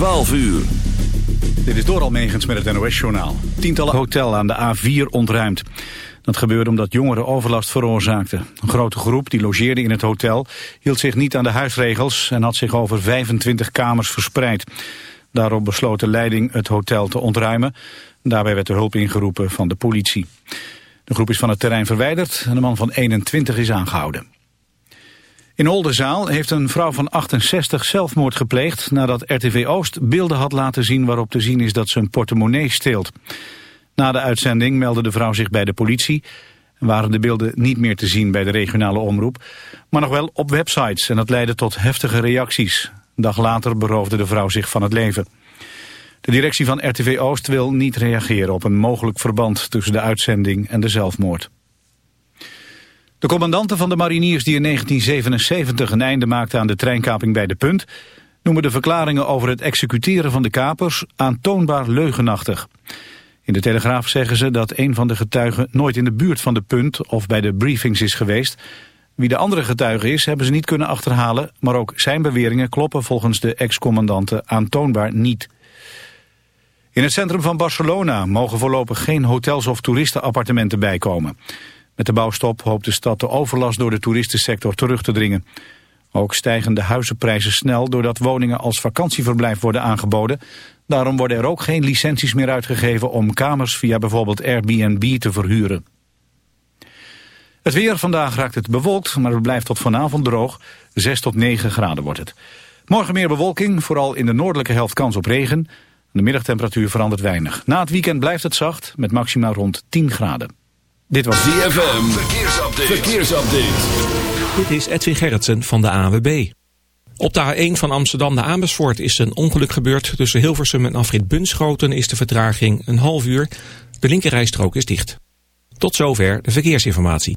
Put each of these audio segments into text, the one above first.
12 uur. Dit is door Almegens met het NOS-journaal. Tientallen hotel aan de A4 ontruimd. Dat gebeurde omdat jongeren overlast veroorzaakten. Een grote groep die logeerde in het hotel hield zich niet aan de huisregels... en had zich over 25 kamers verspreid. Daarop besloot de leiding het hotel te ontruimen. Daarbij werd de hulp ingeroepen van de politie. De groep is van het terrein verwijderd en de man van 21 is aangehouden. In Oldenzaal heeft een vrouw van 68 zelfmoord gepleegd... nadat RTV Oost beelden had laten zien waarop te zien is dat ze een portemonnee steelt. Na de uitzending meldde de vrouw zich bij de politie... en waren de beelden niet meer te zien bij de regionale omroep... maar nog wel op websites en dat leidde tot heftige reacties. Een dag later beroofde de vrouw zich van het leven. De directie van RTV Oost wil niet reageren op een mogelijk verband... tussen de uitzending en de zelfmoord. De commandanten van de mariniers die in 1977 een einde maakten aan de treinkaping bij De Punt... noemen de verklaringen over het executeren van de kapers aantoonbaar leugenachtig. In de Telegraaf zeggen ze dat een van de getuigen nooit in de buurt van De Punt of bij de briefings is geweest. Wie de andere getuige is, hebben ze niet kunnen achterhalen, maar ook zijn beweringen kloppen volgens de ex-commandanten aantoonbaar niet. In het centrum van Barcelona mogen voorlopig geen hotels of toeristenappartementen bijkomen. Met de bouwstop hoopt de stad de overlast door de toeristensector terug te dringen. Ook stijgen de huizenprijzen snel doordat woningen als vakantieverblijf worden aangeboden. Daarom worden er ook geen licenties meer uitgegeven om kamers via bijvoorbeeld Airbnb te verhuren. Het weer vandaag raakt het bewolkt, maar het blijft tot vanavond droog. 6 tot 9 graden wordt het. Morgen meer bewolking, vooral in de noordelijke helft kans op regen. De middagtemperatuur verandert weinig. Na het weekend blijft het zacht, met maximaal rond 10 graden. Dit was DFM. Verkeersupdate. Verkeersupdate. Dit is Edwin Gerritsen van de AWB. Op de A1 van Amsterdam naar Amersfoort is een ongeluk gebeurd. Tussen Hilversum en Afrit Bunschoten is de vertraging een half uur. De linkerrijstrook is dicht. Tot zover de verkeersinformatie.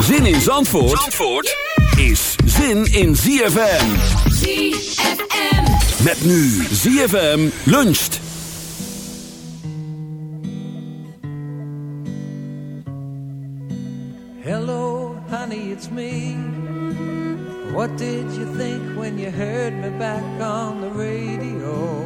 Zin in Zandvoort, Zandvoort is zin in ZFM. ZFM. Met nu ZFM luncht. Hello, honey, it's me. What did you think when you heard me back on the radio?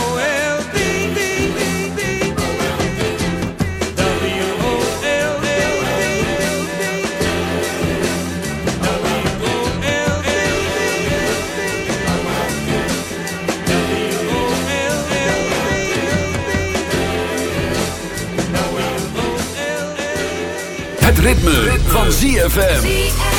Ritme, van ZFM.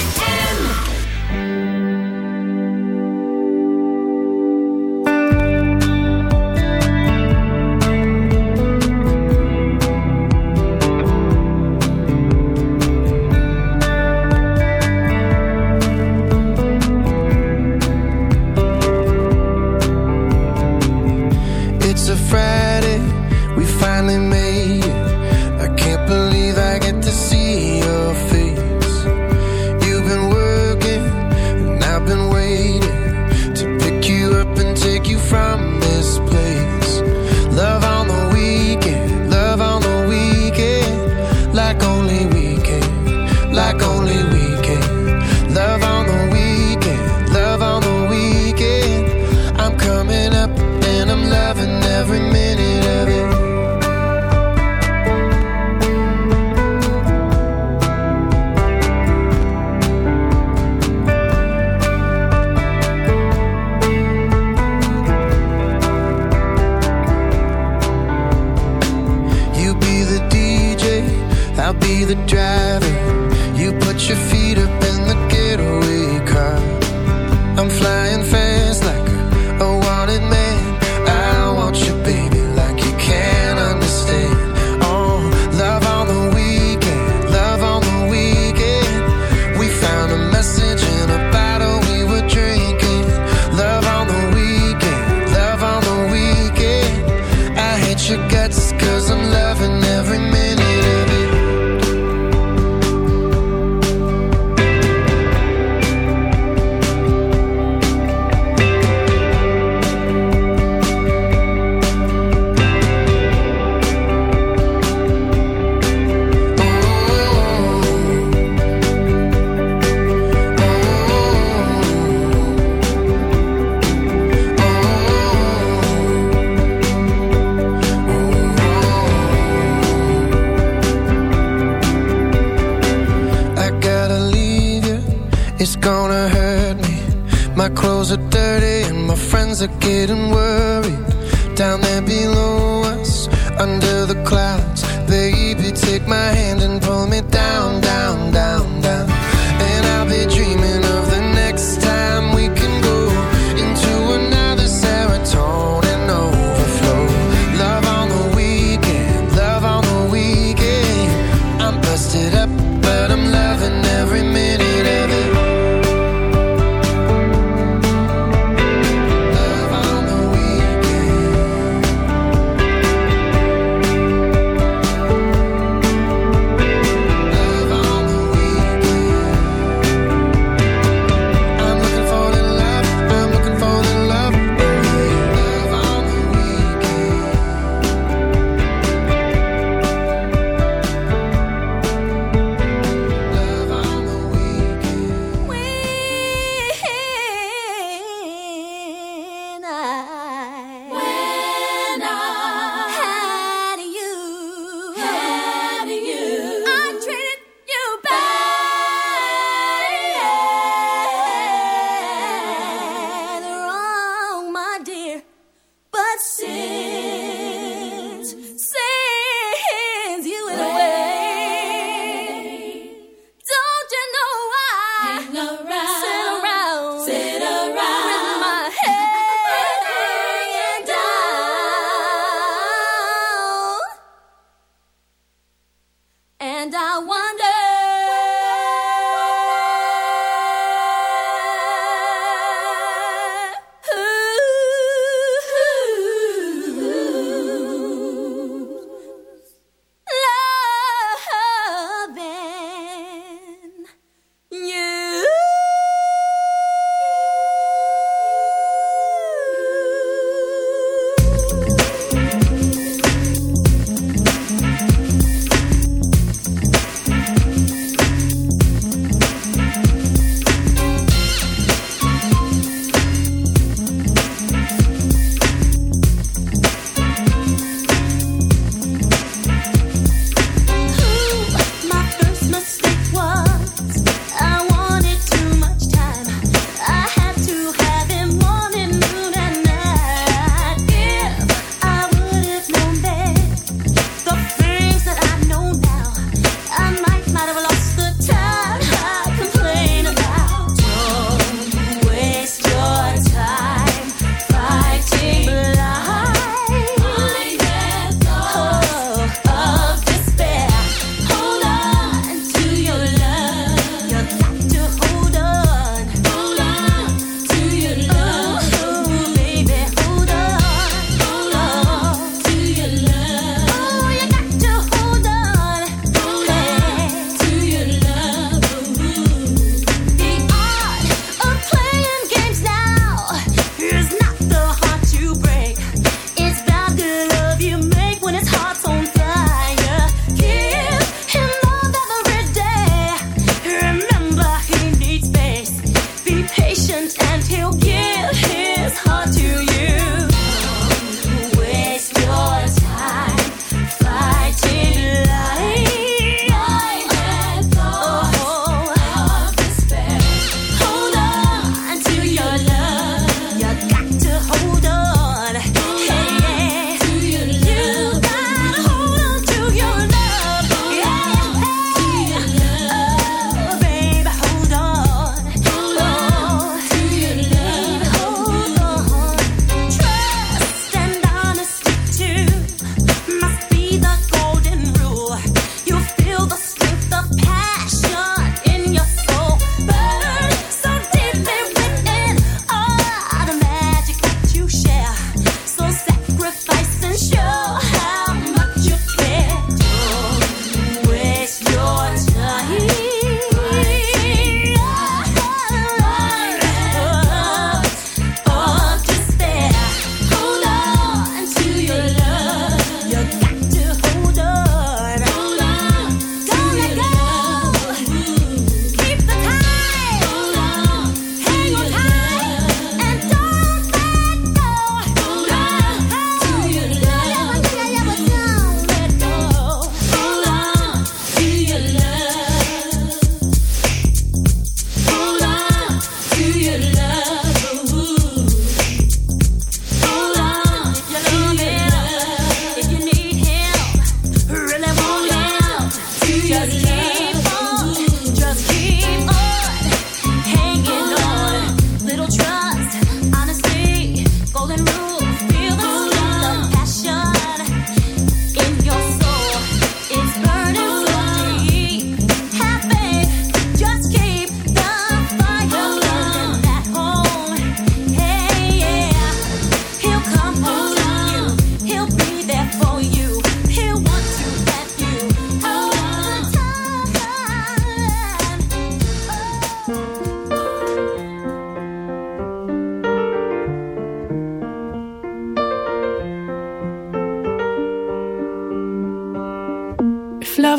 to the clouds. Baby, take my hand and pull me down, down, down, down.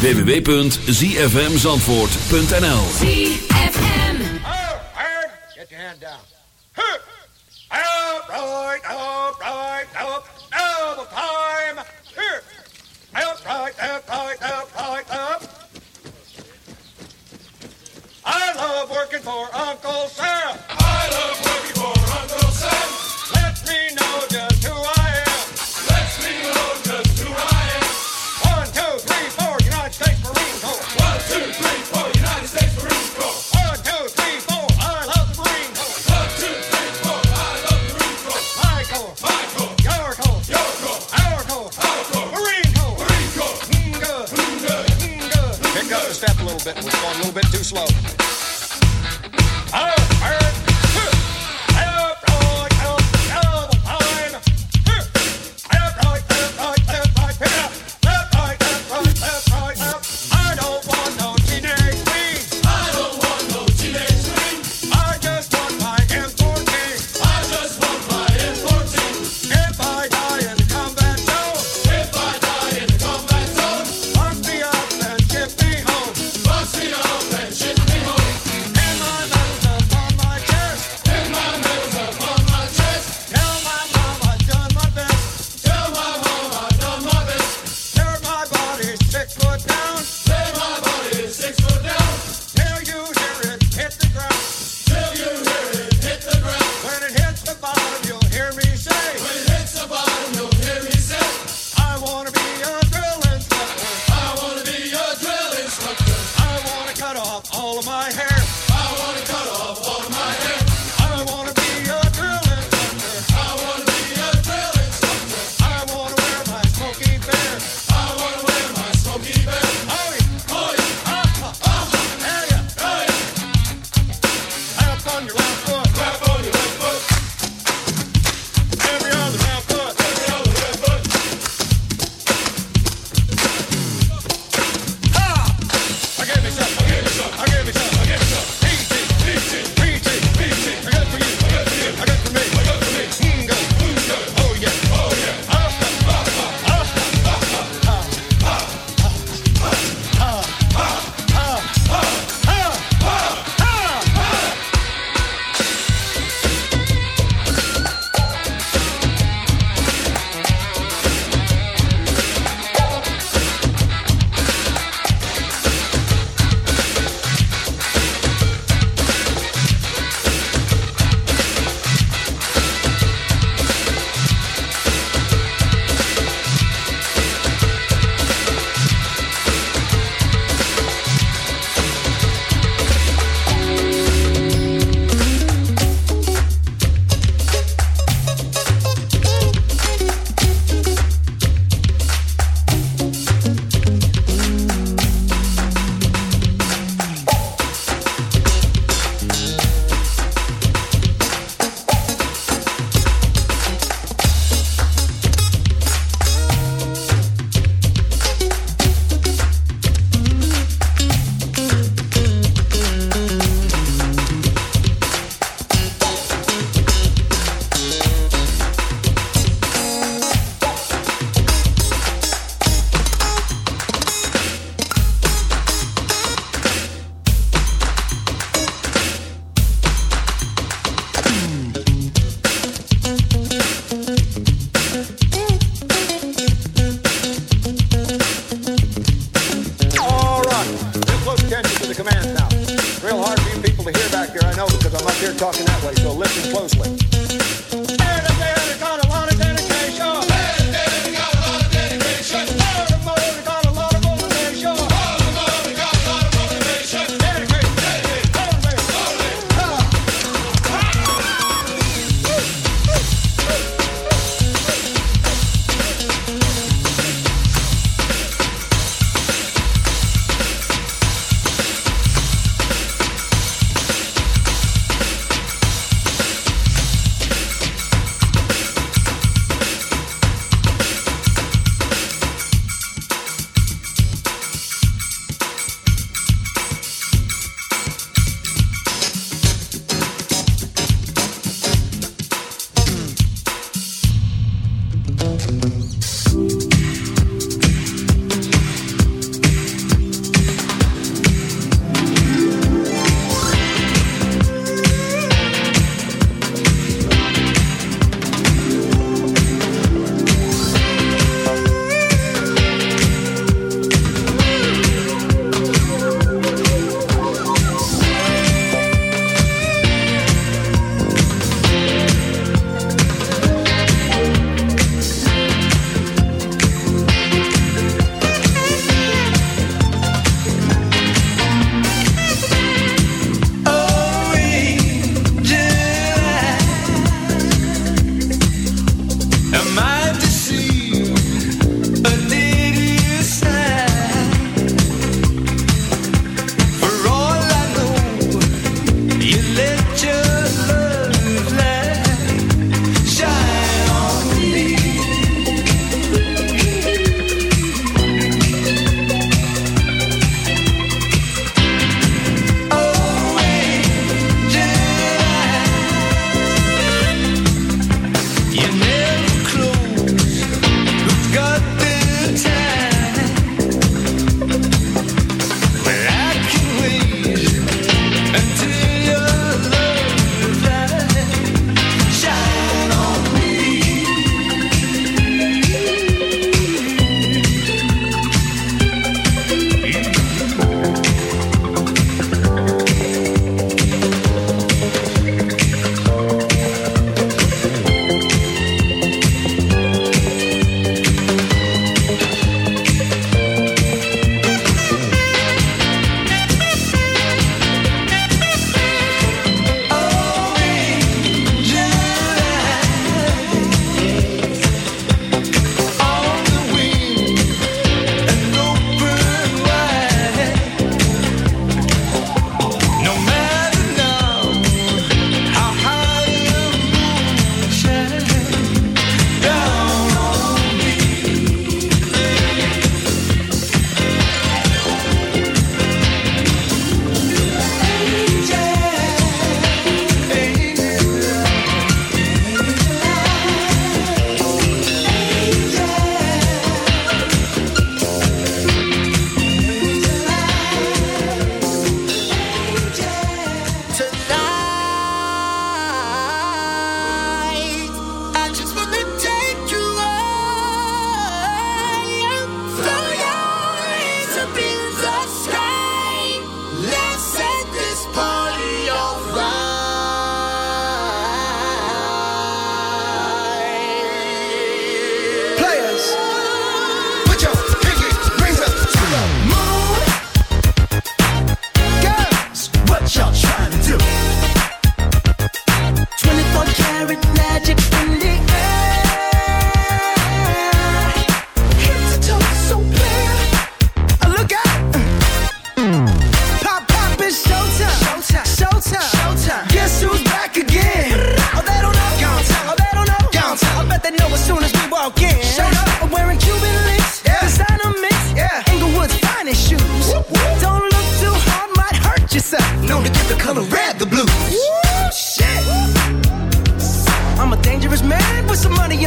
www.zfmzandvoort.nl ZFM. I love working for Uncle Sam. Let me know just who I too slow.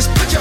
just put your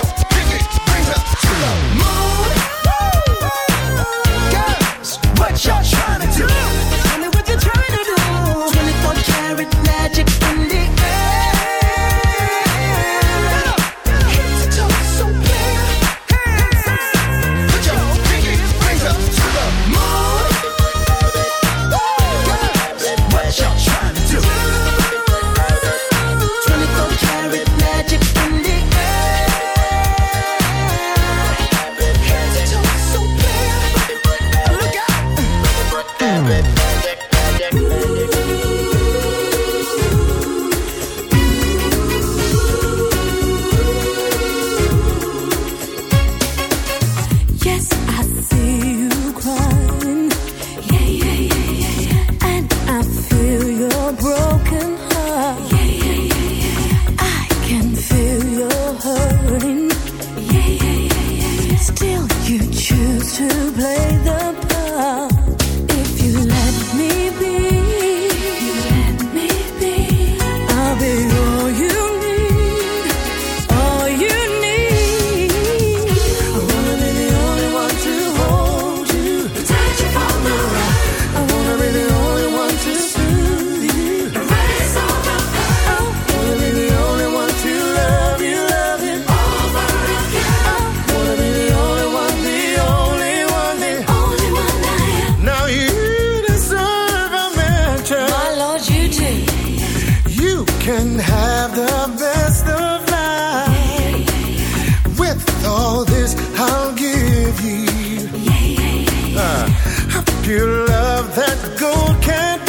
have the best of life. With all this, I'll give you uh, a uh, pure love that gold can't.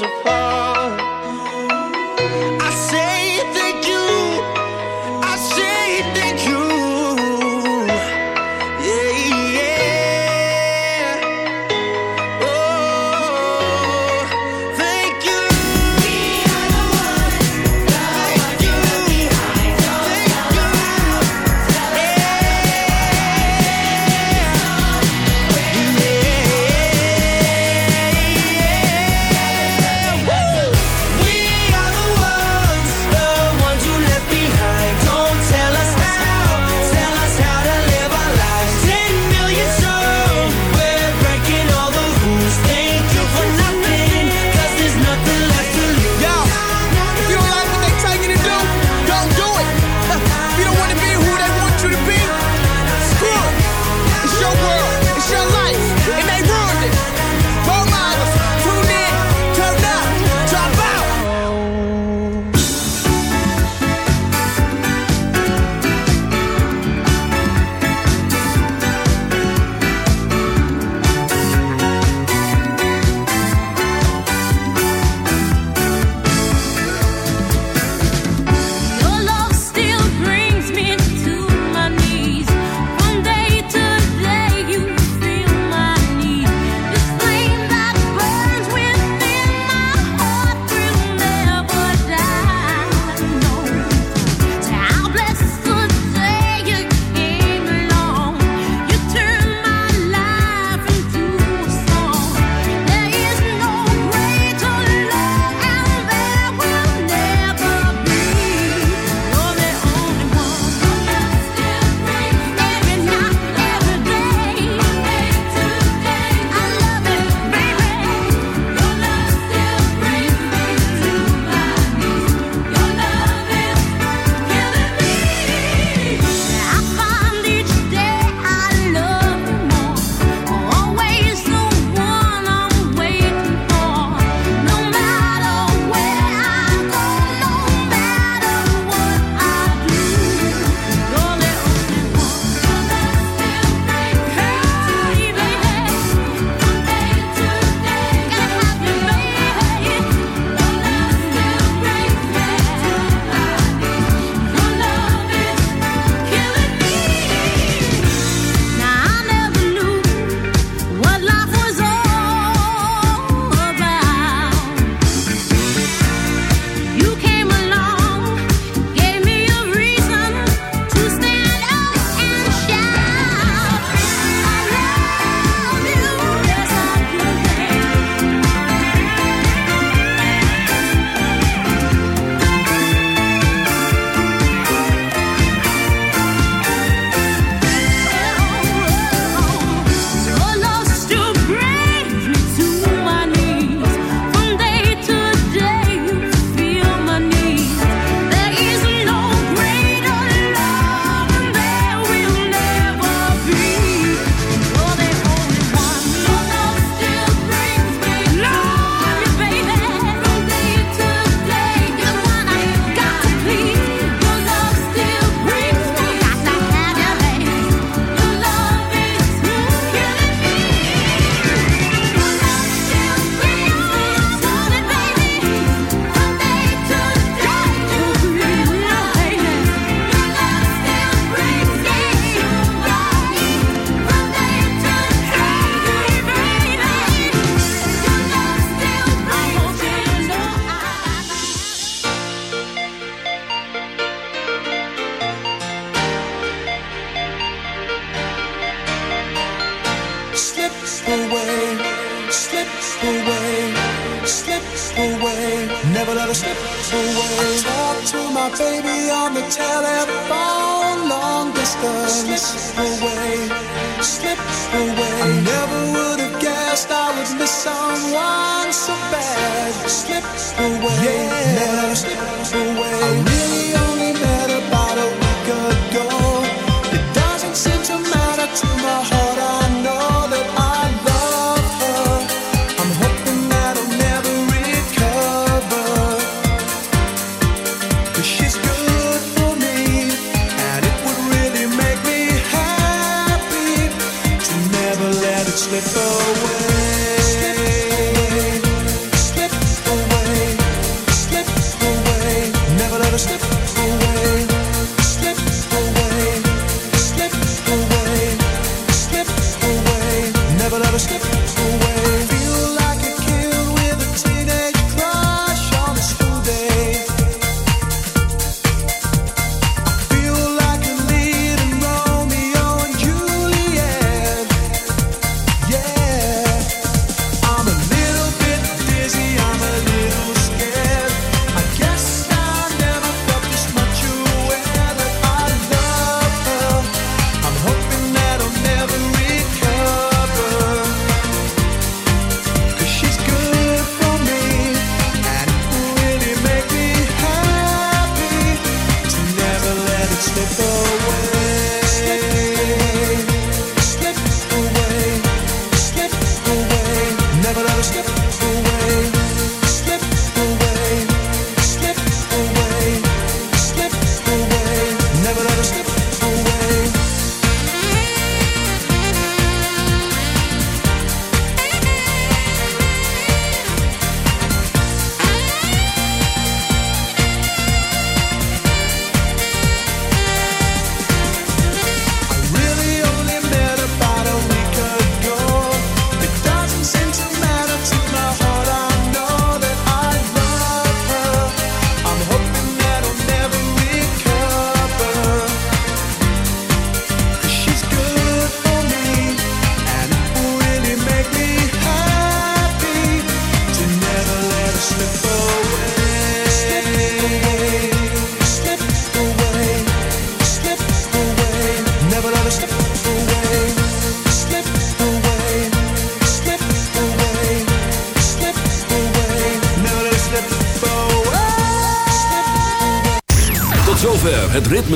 apart.